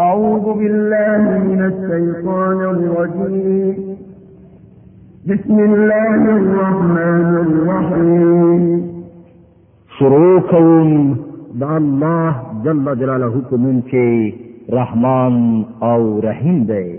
أعوذ بالله من الشيطان الرجيم بسم الله الرحمن الرحيم شروع کوم د الله جل جلاله کوم چې رحمان او رحیم دی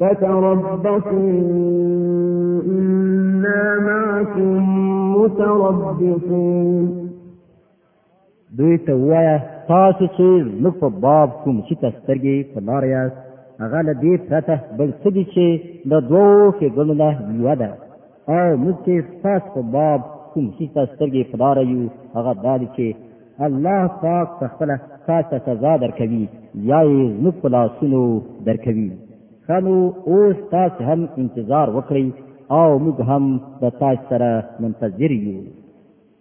فتربصوا إنا معكم متربصون دوی ته وایا تاسو چې موږ په باب کوم چې تاسو سترګې په لار یاست هغه له دې پرته بل څه دي چې د دوو ښېګڼو نه یوه ده او موږ چې ستاسو په باب کوم څه ته سترګې په لاره یو هغه دا دی چې الله پاک په خپله تاسو ته سزا درکوي یا یې زموږ په لاسونو درکوي ښه نو اوس تاسو هم انتظار وکړئ او موږ هم د تاسو سره منتظر یو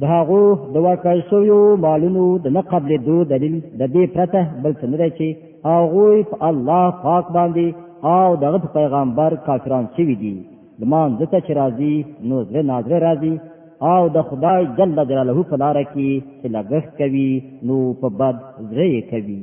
د هغو د ورکړ شویو مالونو د نه قبلېدو دلیل د دې پرته بل څه نه دی چې هغوی په الله پاک باندې او دغه په پیغمبر کافران شوي دي لمانځه ته چې راځي نو زړه نازړه راځي او د خدای جل جلاله په لاره کې چې لګښت کوي نو په بد زړه یې کوي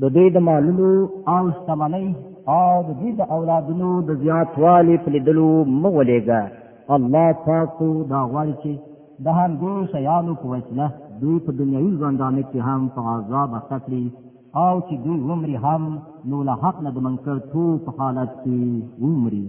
د دوی د مالونو او شتمنۍ او د دوی د اولادونو د زیاتوالي په لیدلو مه ولېږه الله پاک خو دا غواړي چې د همدې شیانو په وسیله دوی په دنیوي ژوندانه کې هم په عذاب اخته کړي او چې دوی ومري هم نو له حق نه د منکر تو په حالت کې ومري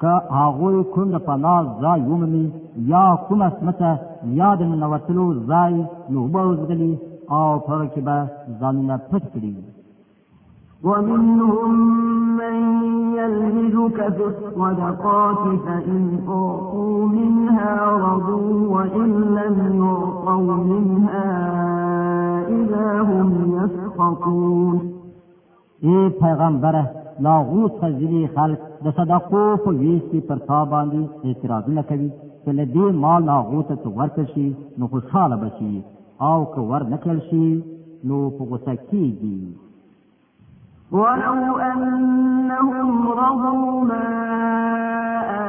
که هغوی کوم د پناه ځای ومني یا کومه سمته یا د ننوتلو ځای نو به وزغلي او په هغه کې به ځانونه پټ کړي ومنهم من يلمزك في الصدقات فإن أعطوا منها رضوا وإن لم يعطوا منها إذا هم يسخطون ای پیغمبره لا اوس ځینې خلک د صدقو په ویش کې پر تا باندې اعتراضونه کوي چې له دې مال نه هغو ته څه ورکړل شي نو خوشحاله به شي او که ور نه کړل شي نو په غوسه کېږي ولو أنهم رضوا ما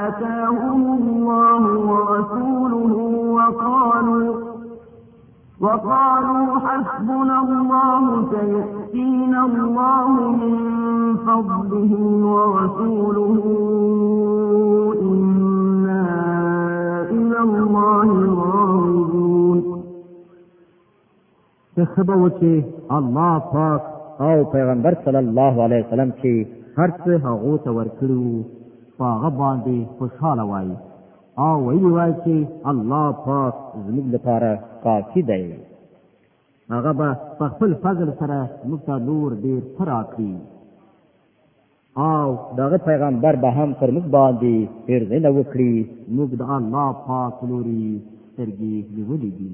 آتاهم الله ورسوله وقالوا وقالوا حسبنا الله سيأتينا الله من فضله ورسوله إنا إلى الله راغبون تخبه وچه الله پاک او پیغمبر صلی الله علیه وسلم چې هر څه هغه ته ورکړو په هغه باندې خوشاله وایي او ویلی وای چې الله پاک زموږ لپاره کافی دی هغه به په خپل فضل سره موږ ته نور ډیر فرا کړي او دغه پیغمبر به هم پر موږ باندې پیرزنه وکړي موږ د الله پاک لوري سترګې نیولې دي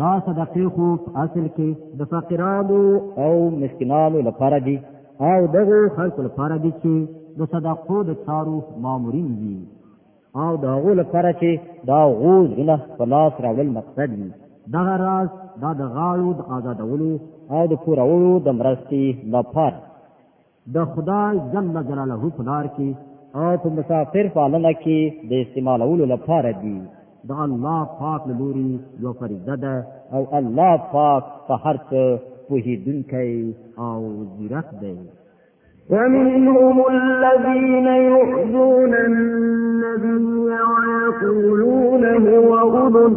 دا صدقې خو اصل کې د فقیرانو او مسکینانو لپاره دي او دغه خلکو لپاره دي چې د صدقو د چارو مامورین دي او د هغو لپاره چې دا غو زونه په لاس راوړل مقصد وي دغه راز دا د غاړو د آزادولو او د پورولو د مرستې لپاره د خدای جل جلاله په لار کې او په مسافر پالنه کې د استعمالولو لپاره دي د الله پاک له لوري یو فریضه ده او الله پاک په هر څه پوهېدونکی او ځیرک دی ومنهم الذين يؤذون النبي ويقولون هو أذن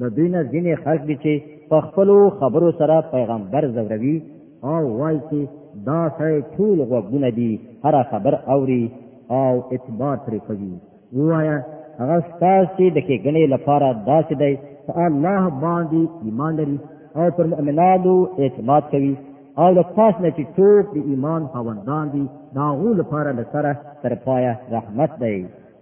د دوی نه ځینې خلک دي چې په خپلو خبرو سره پیغمبر ځوروي او وایي چې دا سړی ټول غوږونه دي هره خبر اوري او اعتبار پرې کوي ووایه هغه ستاسو چې د کېګنې لپاره داسې دی په الله باندې ایمان لري او پر مؤمنانو اعتماد کوي او له تاسو نه چې څوک د ایمان خاوندان دي د هغو لپاره له سره تر پایه رحمت دی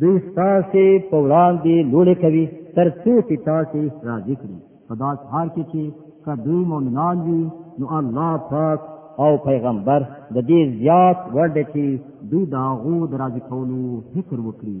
دوی ستاسې په وړاندې لوړې کوي تر څو چې تاسې راضي کړي په داسې حال کې چې که دوی مؤمنان وي نو الله پاک او پیغمبر د دې زیات وړ دی چې دوی د هغو د راضي کولو فکر وکړي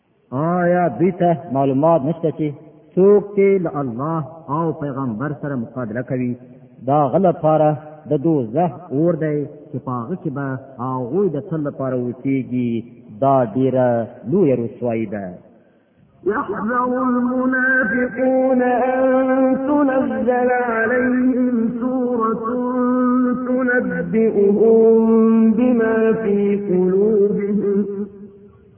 آیا دوی ته معلومات نشته چې څوک چې له الله او پیغمبر سره مقابله کوي دا غل لپاره د دوزه اور دی چې پاغه کې به هغه د تل لپاره وتیږي دا ډیره لوی رسوایی ده يحذر المنافقون أن تنزل عليهم سورة تنبئهم بما في قلوبهم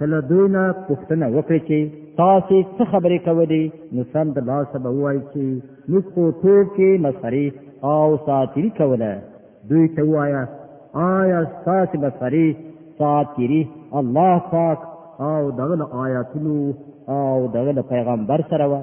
کله دوی نه پوښتنه وکړي چې تاسو څه خبرې کولې نو سم د لاسه به وایي چې موږ خو ټول کې مسخري او ساتيري کوله دوی ته وایا آیا ستاسو مسخري ساتيري الله پاک او دغه آیاتونو او دغه پیغمبر سره وه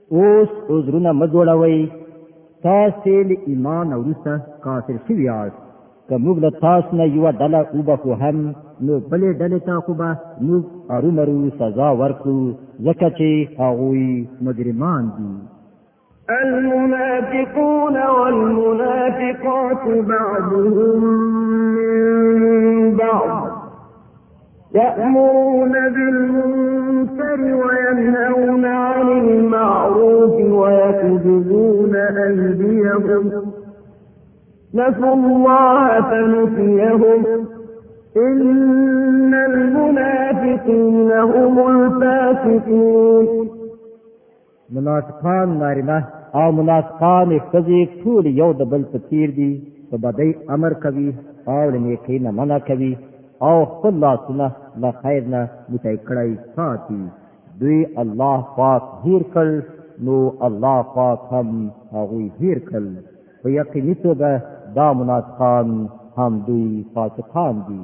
اوس عذرونه مه جوړوئ تاسې له ایمان وروسته کافر شوي یاست که موږ له تاسو نه یوه ډله وبخو هم نو بلې ډلې ته خو به موږ ارومرو سزا ورکړو ځکه چې هغوی مجرمان دي المنافقون والمنافقات بعضهم من بعض يأمرون بالمنكر وينهون عن المعروف ويكذبون أيديهم نسوا الله فنسيهم إن المنافقين هم الفاسقون منافقان نارینه او منافقان ښځې ټول یو د بل په تیر دي په بدۍ امر کوي او له نیکۍ نه منع کوي او خپل لاسونه له خیر نه موټی کړی ساتي دوی الله پاک هیر کړ نو الله پاک هم هغوی هیر کړل په یقیني توګه دا منافقان هم دوی فاسقان دي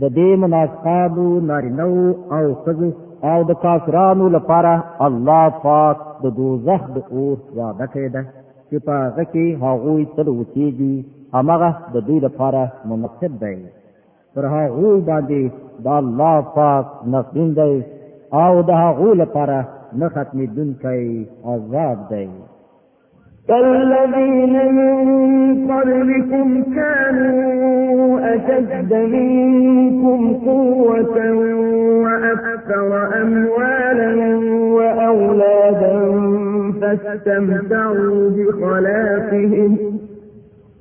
د دې منافقانو نارینو او ښځو او د کافرانو لپاره الله پاک د دوزخ د اور وعده کړې ده چې په هغه کې هغوی تل اوسېږي هماغه د دوی لپاره مناسب دی پر هغوی باندې د الله پاک نقدین دی او د هغوی لپاره نه ختمېدونکی عذاب دی والذين من قبلكم كانوا أشد منكم قوة وأكثر أموالا فاستمتعوا بخلاقهم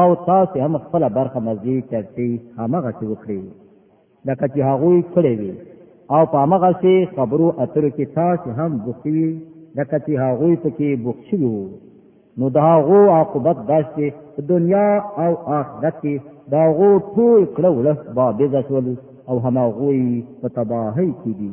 او تاسو هم خپل برخه مزي چرتي همغه څه وکړي لکه چې هغوی کړی وي او په همغه څه خبرو اترو کې تاسو هم بوختوي لکه چې هغوی پکې بوخت شوي وو نو دا غو عاقبت داشته دنیا او آخرت کې دا غو ټول کړه ولس با بيځه شول او همغوی په تباهي کې دي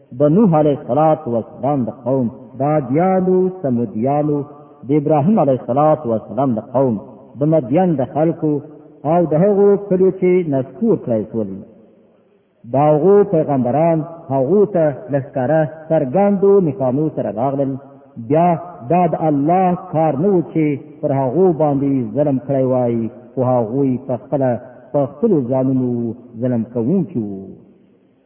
د نوح علیه الصلاۃ والسلام د قوم د دیالو سمودیالو د ابراهیم علیه الصلاۃ والسلام د قوم د مدین د خلکو او د هغو کلو چې نذکور کړی شول دا غو پیغمبران هغه ته لښکره سرګندو نکامو سره راغلل بیا دا د الله کار نه و چې پر هغه باندې ظلم کړی وای او هغه په خپل په خپل ځانونو ظلم کوونکي وو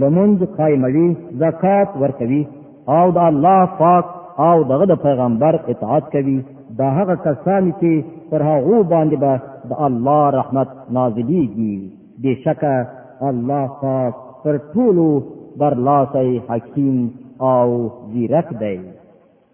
لمونځ قائموي زکات ورکوي او د الله پاک او دغه د پیغمبر اطاعت کوي دا هغه کسان چې پر هغه باندې به د الله رحمت نازلېږي بشکه الله پاک پر ټولو برلاسی حکیم او زیرک دی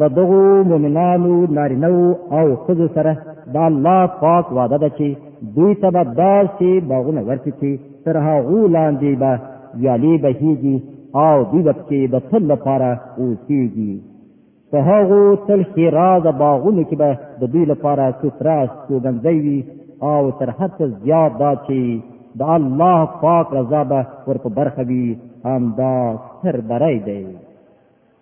د دغو مؤمنانو نارینه او ښځو سره د الله پاک وعده ده چې دوی ته به داسې باغونه ورکړي چې تر هغو لاندې به ویالې بهیږي او دوی به پکې د تل لپاره اوسیږي په هغو تل ښېرازه باغونو کې به د دوی لپاره سفره استوګنځی وي او تر هر څه زیات دا چې د الله پاک رضا به ورپه برخه وي همدا ستر بری دی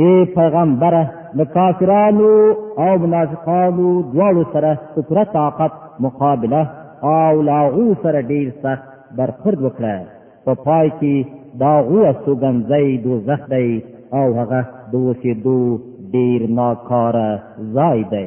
ای پیغمبره د کافرانو او منافقانو دواړو سره په پوره طاقت مقابله او لاغو سره ډیر سخت برخورد وکړه په پای کې دا غو سوګنځی دوزخ دی او هغه د اوسېدو ډیر ناکاره ځای دی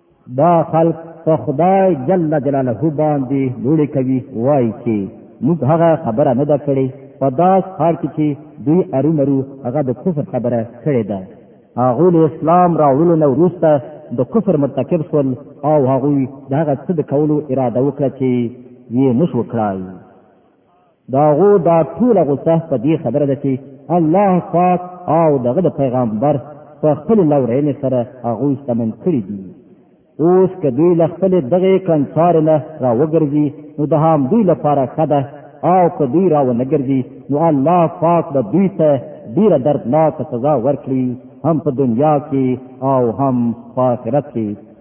دا خلق په خدای جل جلاله باندې لوړې کوي وای چې موږ هغه خبره نه ده کړې په داس حال کې چې دوی ارومرو هغه د کفر خبره کړې ده هغه له اسلام راوړلو نه وروسته د کفر مرتکب شول او هغه دغه څه د کولو اراده وکړه چې یې نشو کړای دا غو دا ټول غوسه په دې خبره ده چې الله پاک او دغه د پیغمبر په خپل لورینې سره هغه استمن کړی دي اوس که دوی له خپل دغه کنصار نه راوګرځي نو د هم دوی لپاره خده او که دوی را ونګرځي نو الله پاک به دوی ته ډیره دردناکه سزا ورکړي هم په دنیا کې او هم په آخرت کې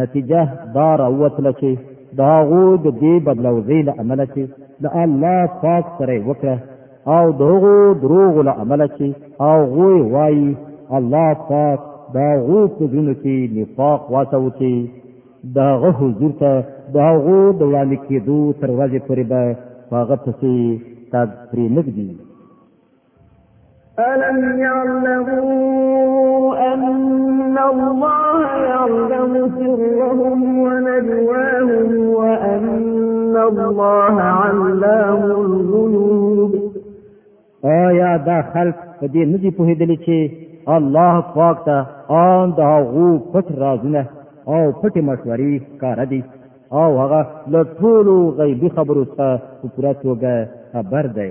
نتیجه دا راوتله چې د هغو د دې بدلوځۍ له امله چې د الله پاک سره یې وکړه او د هغو دروغو له امله چې هغوی وایي الله پاک د هغو په زړونو کې نفاق واچوو چې د هغه حضور ته د هغو د وړاندې کېدو تر ورځې پورې به په هغه پسې تګ پرې نه ږدي ألم يعلموا أن الله يعلم سرهم ونجواهم وأن الله علام الغيوب آیا دا خلق په دې نه دي پوهېدلي چې الله پاک ته آن د هغو پټ رازونه او پټې مشورې ښکاره دي او هغه له ټولو غیبي خبرو څخه په پوره توګه خبر دی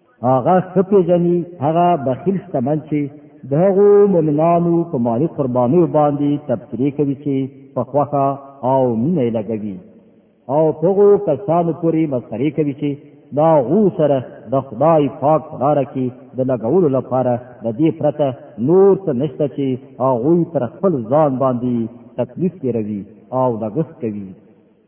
هغه ښه پیژني هغه بخیل شتمن چې د هغو مؤمنانو په مالي قربانیو باندې تبصرې کوي چې په خوښه او مینه یې لګوي او په هغو کسانو پورې مسخرې کوي چې د هغو سره د خدای پاک په لاره کې د لګولو لپاره د دې پرته نور څه نشته چې هغوی پر خپل ځان باندې تکلیف تېروي او لګښت کوي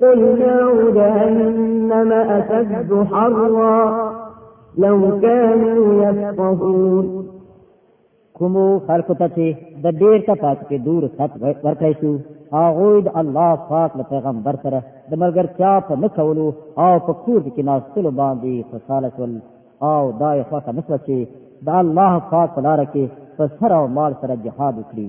قل نار جهنم أشد حرا لو كانوا يفقهون کومو خلکو ته چې د ډېر تفاق کې دور خط ورکړی شو هغوی د الله پاک له پیغمبر سره د ملګرتیا په نه کولو او په کور کې ناستلو باندې خوشحاله شول او دا یې خوښه نه شوه چې د الله پاک په لاره کې په سر او مال سره جهاد وکړي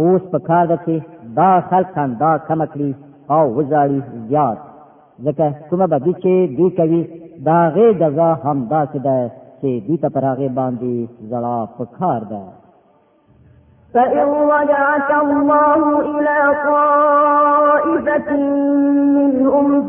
اوس په کار ده چې دا خلک خندا کم کړي او وزاري زیات ځکه کومه بدی چې دوی کوي دا غي جزا هم داسې ده چې دوی ته پر هغه باندې زړه په کار ده فإن رجعك الله إلى طائفة منهم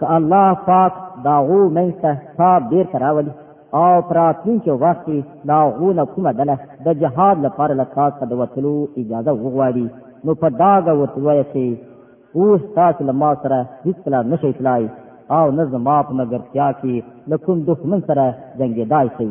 که الله پاک دا غو منځ ته حساب ډیر تراولي او پراتلونکي وخت کې دا غو نه کومه ډله د جهاد لپاره له کار څخه د وتلو اجازه وغواړي نو په ډاګه ورته وایه چې اوس تاسو له ما سره هیڅکله نشئ تلای او نه زما په مګرتیا کې له کوم دښمن سره جنګېدای شئ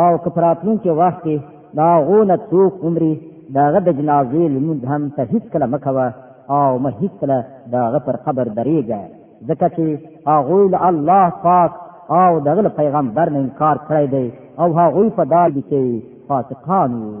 او که په راتلونکي وخت کې د هغو نه څوک ومري د هغه د جنازې لمونځ هم ته هیڅکله مه کوه او مه هیڅکله د هغه پر قبر درېږه ځکه چې هغوی له الله پاک او د هغه پیغمبر نه انکار کړی دی او هغوی په دا لیکي فاسقان وو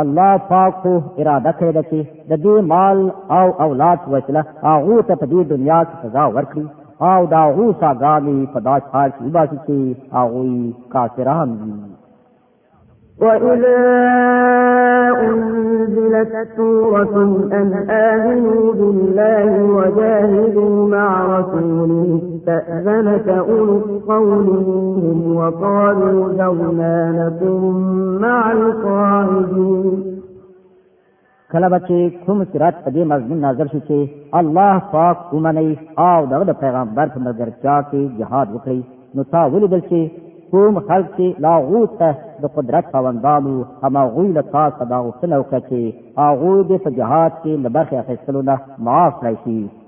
الله پاک خو اراده کړې ده چې د دې مال او اولاد وسیله هغه ته په دې دنیا کې سزا ورکړي او دا هغه ساګانی په داس حال کې وباسي چې هغه کافران دي وَإِذَا أُنْزِلَتْ سُورَةٌ أَنْ آمِنُوا بِاللَّهِ وَجَاهِدُوا مَعَ رَسُولِهِ استأذنك أولو القول منهم وقالوا ذرنا لكم مع القاعدين کله به چې کوم صراط په دې مضمون نظر شي چې الله پاک ومني او دغه د پیغمبر په ملګرتیا کې جهاد وکړي نو تا ولیدل چې کوم خلک چې لا غوت ته د قدرت خاوندانو اما غوی له تاسو څخه دا غوښتنه وکړه چې هغوی دې په جهاد کې له برخې اخیستلو نه معاف کړی شي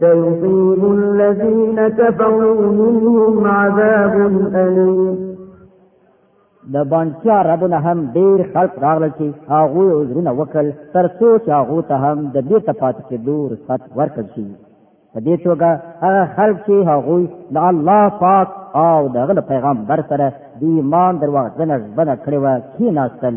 سيصيب الذين كفروا منهم عذاب أليم د باندې ربونه هم ډیر خلق راغلل چې هغه عذرونه وکړ تر څو چې هغه ته هم د دې تفات کې دور سات ورکړ شي په دې توګه هغه خلق چې هغه د الله پاک او دغه پیغمبر سره د ایمان دروازه نه بنه کړې و کې ناستل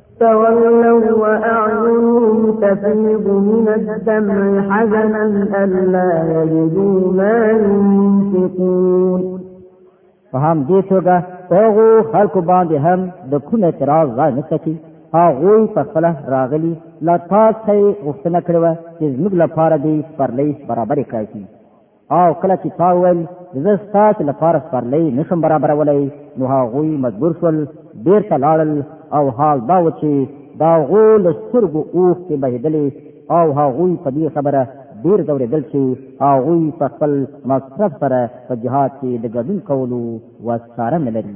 تولوا وأعينهم تفيض من الدمع حزنا ألا يجدوا ما ينفقون په هم دې توګه هغو خلکو باندې هم د کوم اعتراض ځای نشته چې هغوی په خپل راغلي لا تاسو غوښتنه کړې وه چې زموږ لپاره دې پرلې برابرې کړئ او کله چې تا ویل زه ستاسو لپاره سپرلۍ نشم برابرولی نو هغوی مجبور شول بیرته لاړل او حال دا و چې د هغو له سترګو اوښکې بهېدلې او هغوی په دې خبره ډېر ځورېدل چې هغوی په خپل مصرف سره په جهاد کې د ګډون کولو وساره نه لري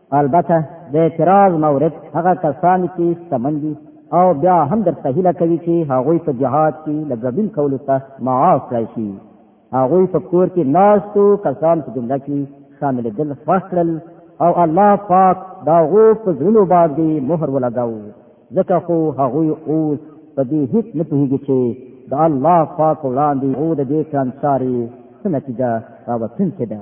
البته د اعتراض مورد هغه کسان چې شتمن دي او بیا هم درته هیله کوي چې هغوی په جهاد کې له ګډون کولو ته معاف کړای شي هغوی په کور کې ناستو کسان په جمله کې شامل دل خوښ کړل او الله پاک دا غو په زړونو باندې مهر ولګاو ځکه خو هغوی اوس په دې هیڅ نه پوهیږي چې د الله پاک وړاندې او د دې کړنساري څه نتیجه راوتونکې ده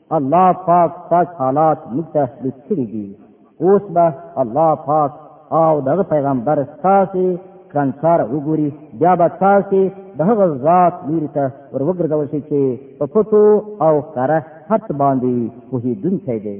الله پاک پاک حالات موږ ته لیک کړي دي اوس به الله پاک او دغه پیغمبر ستاسو کړنچار وګوري بیا به تاسو دغه ذات لوري ته ور وګرځول شي چې په پټو او کره حت باندې په هیدونکې دی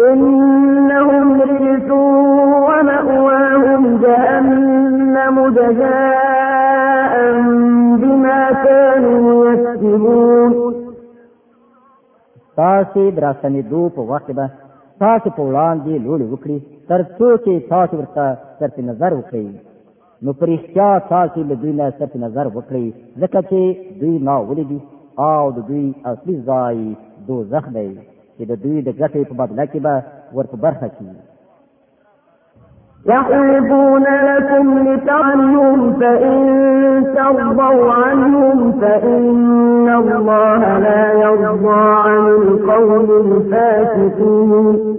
إنهم رجس ومأواهم جهنم جزاء بما كانوا يكسبون تاسو دراسنې دو په وخت به تاسو په وړاندې لوړ وکړي تر څو چې تاسو ورته تر نظر وکړئ نو پر اختیا تاسو له دوی نه صرف نظر وکړئ ځکه چې دوی ما ولیدي او د دوی اصلي ځای دوزخ دی چې د دوی د ګټې په بدله کې به ورته برخه شي يحلفون لكم لتعنهم فإن ترضوا عنهم فإن الله لا يرضى عن القوم الفاسقين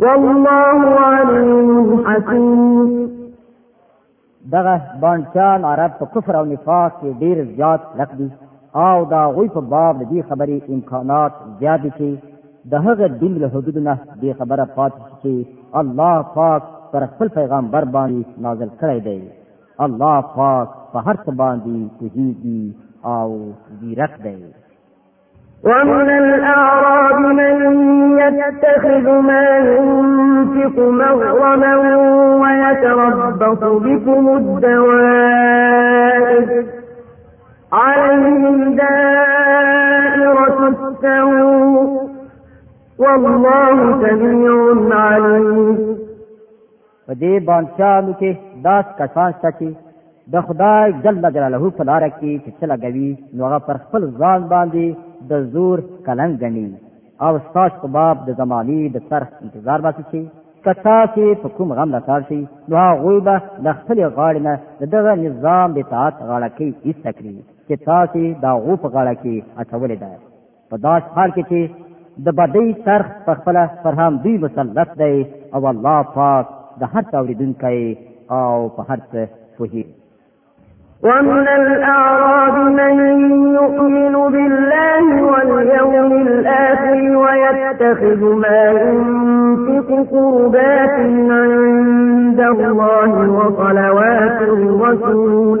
والله عليم حكيم دغه بانچان عرب په کفر او نفاق کې ډیر زیات لک دي او دا غوی په باب د دې خبرې امکانات زیات دي چې د هغه دین له حدودو نه دې خبره پاتې چې الله پاک پر خپل پیغمبر باندې نازل کړی دی الله پاک په هر څه باندې کوهیږي او زیرک دی ومن الأعراب من يتخذ ما ينفق مغرما ويتربص بكم الدوائر عليهم دائرة السوء والله سميع عليم په دې بانچانو کې داس کسان شته چې د خدای جل جلاله په لار کې چې څه لګوي نو هغه پر خپل ځان باندې د زور کلنګ غني او ستاسو په باب د زماني د طرح انتظار باسي چې که تاسو په کوم غم راکار شي نو هغه به د خپل غاړې نه دغه نظام د تاعت غاړه کې ایسته کړي چې تاسو دا غو په غاړه کې اچولې ده په داس حال کې چې د بدی څرخ په خپل پر هم دوی مسلط دی او الله پاک د هر څه اوریدونکی او په هر څه پوهیږي ومن الأعراب من يؤمن بالله واليوم الآخر ويتخذ ما ينفق قربات عند الله وصلوات الرسول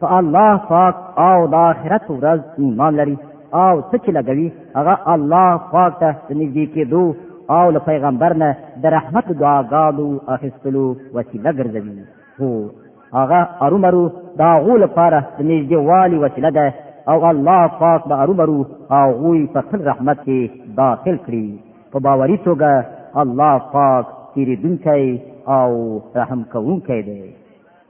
په الله پاک او د آخرت ورځ ایمان لري او څه چې لګوي هغه الله پاک ته د نږدې کېدو او له پیغمبر نه د رحمت دعاګانو اخیستلو وسیله ګرځوي هو هغه ارومرو د هغو لپاره د نږدېوالي وسیله ده او الله پاک به ارومرو هغوی په خپل رحمت کې داخل کړي په باوري توګه الله پاک تیریدونکی او رحم کوونکی دی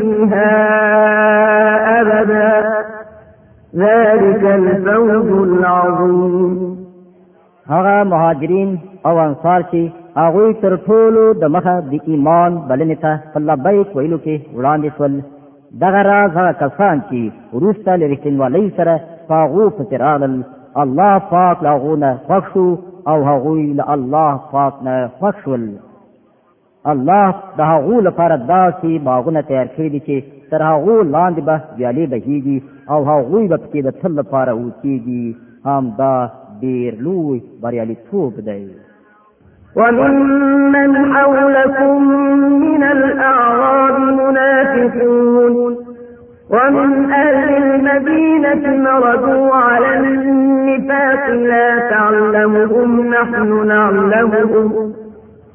فيها أبدا ذلك الفوز العظيم هغه مهاجرین او انصار چې هغه تر ټولو د مخه د ایمان بلنې ته په لبیک ویلو کې وړاندې شول دغه راز هغه کسان چې ورسته لري کینوالي سره فاغو پترال الله پاک لاغونه خوښو او هغه له الله پاک نه خوښول الله د هغو لپاره داسې باغونه تیار کړي دي چې تر هغو لاندې به ویالې بهیږي او هغوی به پکې د تل لپاره اوسیږي همدا ډیر لوی بریالیتوب دی وممن حولكم من الأعراب منافقون ومن أهل المدينة مردوا على النفاق لا تعلمهم نحن نعلمهم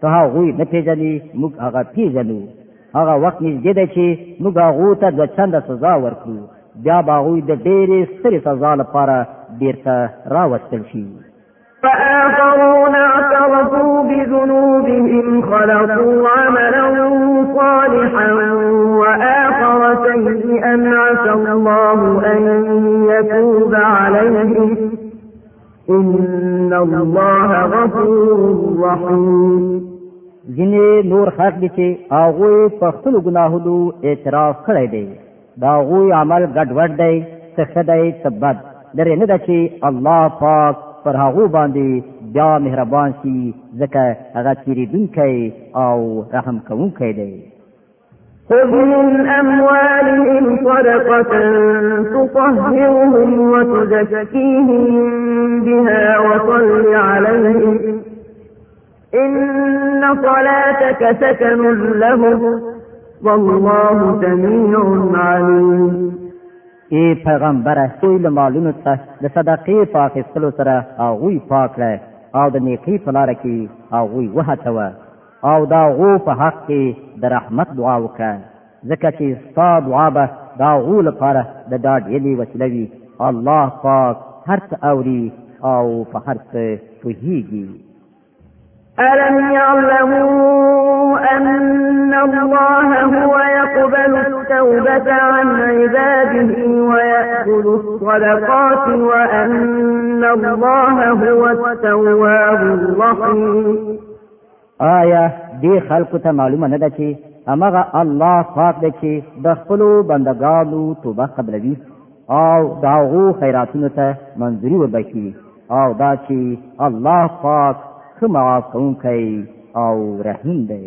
ته هغه نه پیژنې موږ هغه پیژنو هغه وخت نږدې ده چې موږ هغه ته د چند سزا ورکړو بیا به هغه د ډېرې سترې سزا لپاره بیرته راوستل شي فآخرون اعترفوا بذنوبهم خلقوا عملا صالحا وآخر سيئا عسى الله أن يتوب عليهم ان الله غفور رحیم ځینې نور خلق دي چې هغه په خپل ګناهونو اعتراف کړی دی دا غوی عمل ګډوډ دی څه خدای تبد درې نه ده چې الله پاک پر هغه باندې بیا مهربان شي ځکه هغه تیریدونکی او رحم کوونکی دی خذ من أموالهم صدقة تطهرهم وتزكيهم بها وصل عليهم إن صلاتك سكن لهم والله سميع عليم ای پیغمبره دوی له مالونو څخه د صدقې په اخیستلو سره هغوی پاک کړه او د نیکۍ په لاره کې هغوی وهڅوه او دا غو په حق کې د رحمت دعا وکړه ځکه چې ستا دعا به دا غو لپاره د ډاډ یلې وسیله وي الله پاک هر څه اوري او په هر څه پوهیږي ألم يعلموا أن الله هو يقبل التوبة عن عباده ويأخذ الصدقات وأن الله هو التواب الرحيم آیا دې خلکو ته معلومه نه ده چې همغه الله پاک دی چې د خپلو بندګانو توبه قبلوي او د هغو خیراتونو ته منظوري وربښي او دا چې الله پاک ښه معاف کوونکی او رحیم دی